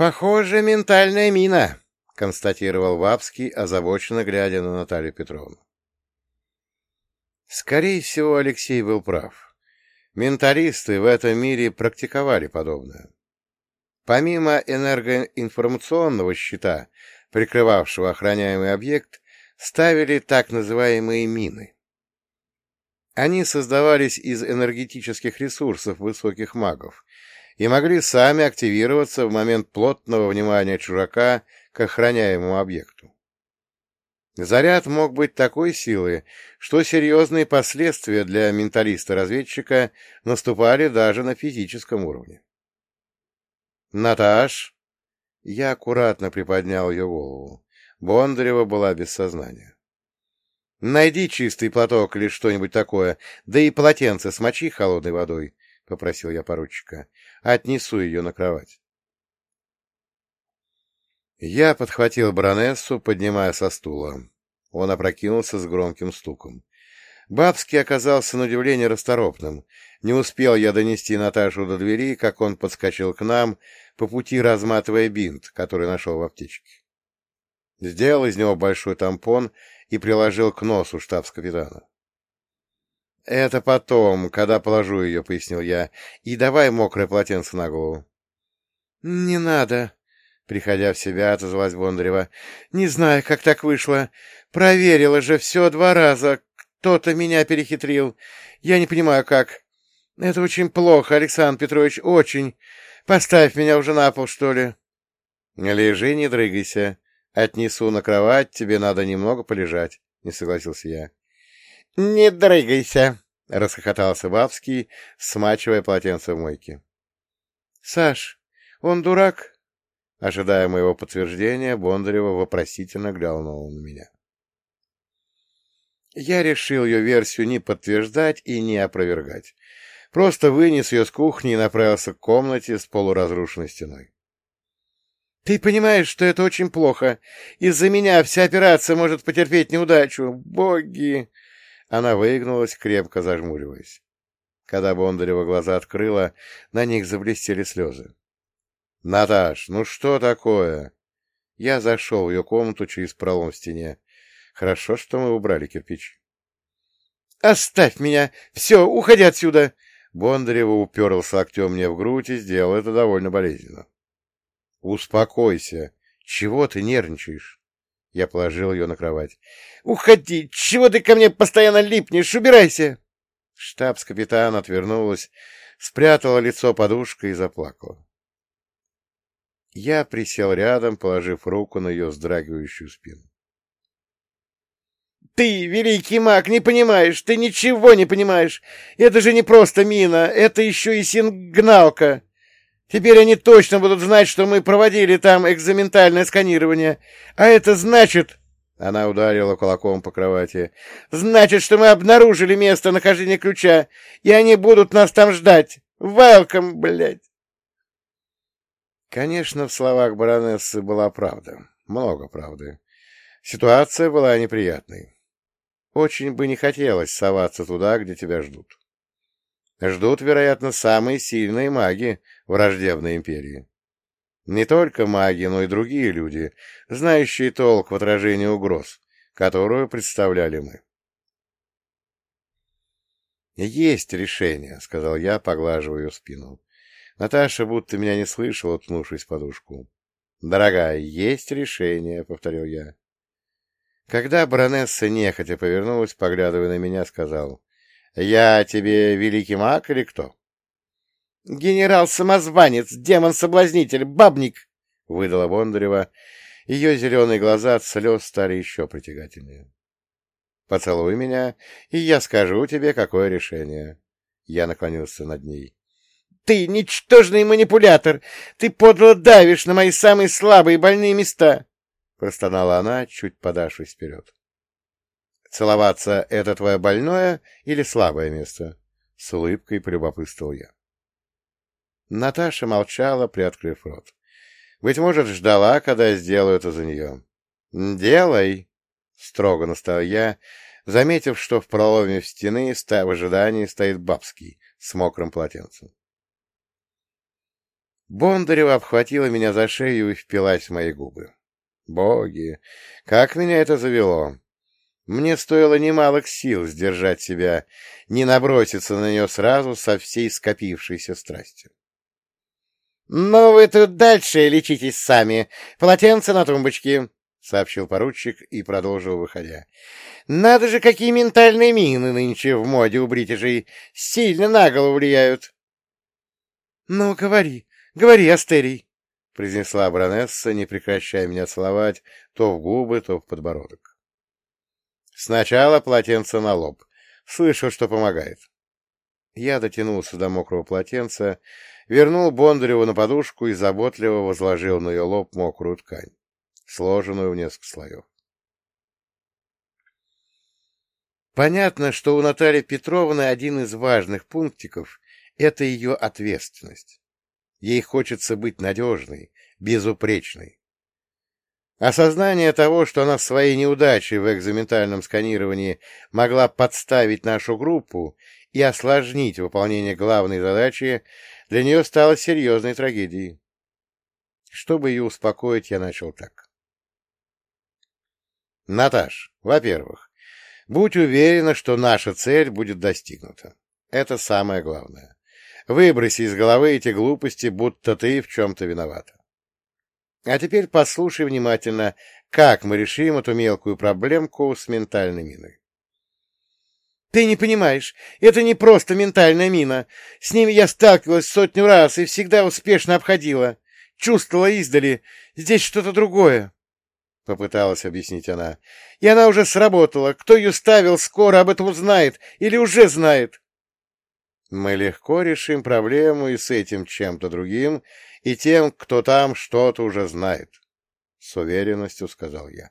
Похоже, ментальная мина, констатировал Вапский, озабоченно глядя на Наталью Петровну. Скорее всего, Алексей был прав. Менталисты в этом мире практиковали подобное. Помимо энергоинформационного щита, прикрывавшего охраняемый объект, ставили так называемые мины. Они создавались из энергетических ресурсов высоких магов и могли сами активироваться в момент плотного внимания чужака к охраняемому объекту. Заряд мог быть такой силы, что серьезные последствия для менталиста-разведчика наступали даже на физическом уровне. «Наташ!» Я аккуратно приподнял ее голову. Бондарева была без сознания. «Найди чистый платок или что-нибудь такое, да и полотенце смочи холодной водой», — попросил я поручика. «Отнесу ее на кровать». Я подхватил баронессу, поднимая со стула. Он опрокинулся с громким стуком. Бабский оказался на удивление расторопным. Не успел я донести Наташу до двери, как он подскочил к нам, по пути разматывая бинт, который нашел в аптечке. Сделал из него большой тампон и приложил к носу штабс-капитана. — Это потом, когда положу ее, — пояснил я, — и давай мокрое полотенце на голову. — Не надо, Приходя в себя, отозвалась Бондарева. — Не знаю, как так вышло. Проверила же все два раза. Кто-то меня перехитрил. Я не понимаю, как. Это очень плохо, Александр Петрович, очень. Поставь меня уже на пол, что ли. — Лежи, не дрыгайся. Отнесу на кровать, тебе надо немного полежать, — не согласился я. — Не дрыгайся, — расхохотался Бабский, смачивая полотенце в мойке. — Саш, он дурак? Ожидая моего подтверждения, Бондарева вопросительно глянула на меня. Я решил ее версию не подтверждать и не опровергать. Просто вынес ее с кухни и направился к комнате с полуразрушенной стеной. — Ты понимаешь, что это очень плохо. Из-за меня вся операция может потерпеть неудачу. Боги! Она выгнулась, крепко зажмуриваясь. Когда Бондарева глаза открыла, на них заблестели слезы. — Наташ, ну что такое? Я зашел в ее комнату через пролом в стене. Хорошо, что мы убрали кирпич. — Оставь меня! Все, уходи отсюда! Бондарева уперлась локтем мне в грудь и сделал это довольно болезненно. — Успокойся. Чего ты нервничаешь? Я положил ее на кровать. — Уходи! Чего ты ко мне постоянно липнешь? Убирайся! Штабс-капитан отвернулась, спрятала лицо подушкой и заплакала. Я присел рядом, положив руку на ее вздрагивающую спину. «Ты, великий маг, не понимаешь! Ты ничего не понимаешь! Это же не просто мина, это еще и сигналка! Теперь они точно будут знать, что мы проводили там экзаментальное сканирование. А это значит...» Она ударила кулаком по кровати. «Значит, что мы обнаружили место нахождения ключа, и они будут нас там ждать. Велком, блядь!» Конечно, в словах баронессы была правда. Много правды. Ситуация была неприятной. Очень бы не хотелось соваться туда, где тебя ждут. Ждут, вероятно, самые сильные маги враждебной империи. Не только маги, но и другие люди, знающие толк в отражении угроз, которую представляли мы. «Есть решение», — сказал я, поглаживая ее спину. Наташа будто меня не слышала, уткнувшись в подушку. «Дорогая, есть решение», — повторил я. Когда баронесса нехотя повернулась, поглядывая на меня, сказал, «Я тебе великий маг или кто?» «Генерал-самозванец, демон-соблазнитель, бабник!» — выдала Бондарева. Ее зеленые глаза от слез стали еще притягательнее. «Поцелуй меня, и я скажу тебе, какое решение». Я наклонился над ней. Ты ничтожный манипулятор! Ты подло давишь на мои самые слабые больные места! — простонала она, чуть подавшись вперед. — Целоваться — это твое больное или слабое место? — с улыбкой полюбопытствовал я. Наташа молчала, приоткрыв рот. Быть может, ждала, когда я сделаю это за нее. — Делай! — строго наставил я, заметив, что в проломе в стены в ожидании стоит бабский с мокрым полотенцем. Бондарева обхватила меня за шею и впилась в мои губы. Боги, как меня это завело! Мне стоило немалых сил сдержать себя, не наброситься на нее сразу со всей скопившейся страстью. — Ну, вы тут дальше лечитесь сами. Полотенце на тумбочке, — сообщил поручик и продолжил, выходя. — Надо же, какие ментальные мины нынче в моде у бритежей. Сильно на голову влияют. — Ну, говори, говори, Астерий, — произнесла баронесса, не прекращая меня целовать то в губы, то в подбородок. Сначала полотенце на лоб. Слышал, что помогает. Я дотянулся до мокрого полотенца, вернул Бондареву на подушку и заботливо возложил на ее лоб мокрую ткань сложенную в несколько слоев. Понятно, что у Натальи Петровны один из важных пунктиков — это ее ответственность. Ей хочется быть надежной, безупречной. Осознание того, что она своей неудачей в экзаментальном сканировании могла подставить нашу группу и осложнить выполнение главной задачи, для нее стало серьезной трагедией. Чтобы ее успокоить, я начал так. Наташ, во-первых, будь уверена, что наша цель будет достигнута. Это самое главное. Выброси из головы эти глупости, будто ты в чем-то виновата. А теперь послушай внимательно, как мы решим эту мелкую проблемку с ментальной миной. Ты не понимаешь, это не просто ментальная мина. С ними я сталкивалась сотню раз и всегда успешно обходила. Чувствовала издали. Здесь что-то другое. — попыталась объяснить она. — И она уже сработала. Кто ее ставил, скоро об этом узнает. Или уже знает. — Мы легко решим проблему и с этим чем-то другим, и тем, кто там что-то уже знает, — с уверенностью сказал я.